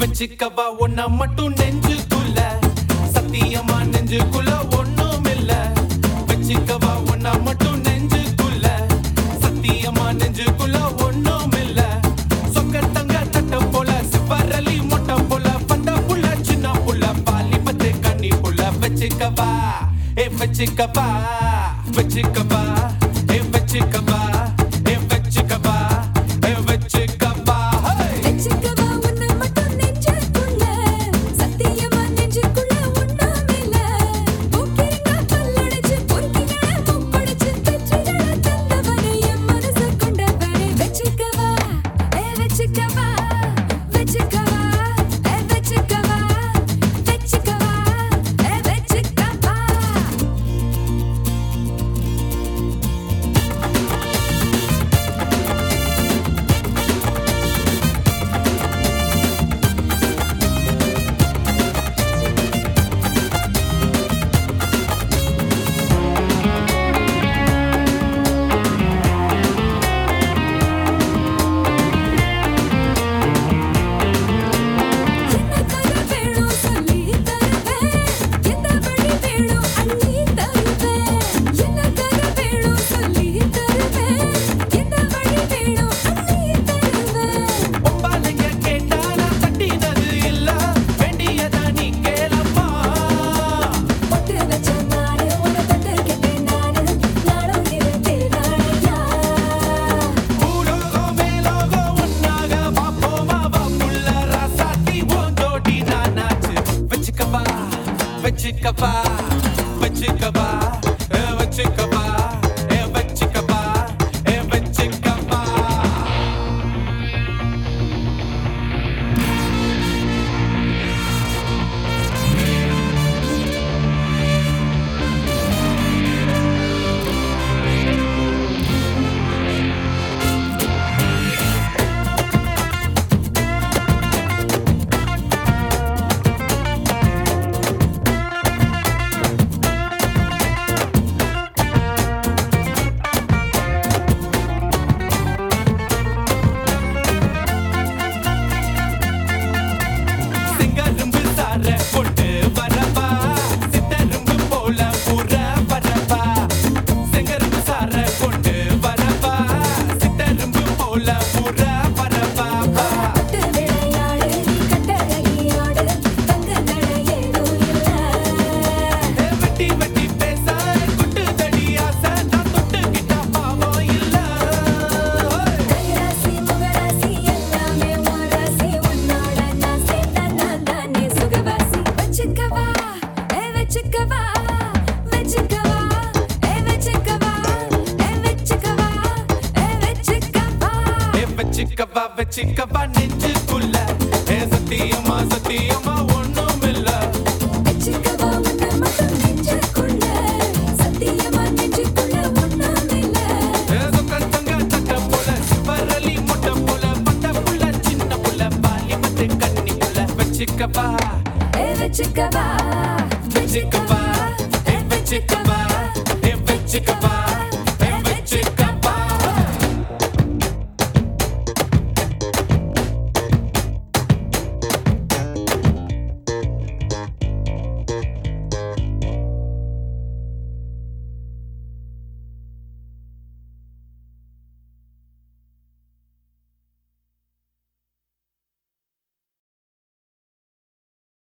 வச்சுக்கவா ஒன்னா மட்டும் நெஞ்சுக்குள்ள. சத்தியமா நெஞ்சுக்குள்ள ஒண்ணும் இல்ல வச்சுக்கவா ஒன்னா மட்டும் நெஞ்சுக்குள்ள. சத்தியமா நெஞ்சுக்குள்ள ஒண்ணும் இல்ல சொக்க தங்க தட்ட போல சிவரலி மொட்டை போல பந்த புள்ள சின்ன புள்ள பாலி பத்து கண்ணி புள்ள. வச்சுக்கவா ஏ வச்சுக்கவா வச்சுக்கவா ஏ வச்சுக்கவா. வச்சுக்கப்பா வச்சுக்கப்பா வச்சுக்கப்பா வச்சிக்கவா நெஞ்சுக்குள்ள ஏ சத்தியமா சத்தியமா ஒண்ணும் இல்ல Chickaba, eh, chickaba, chickaba, eh, chickaba, eh, chickaba.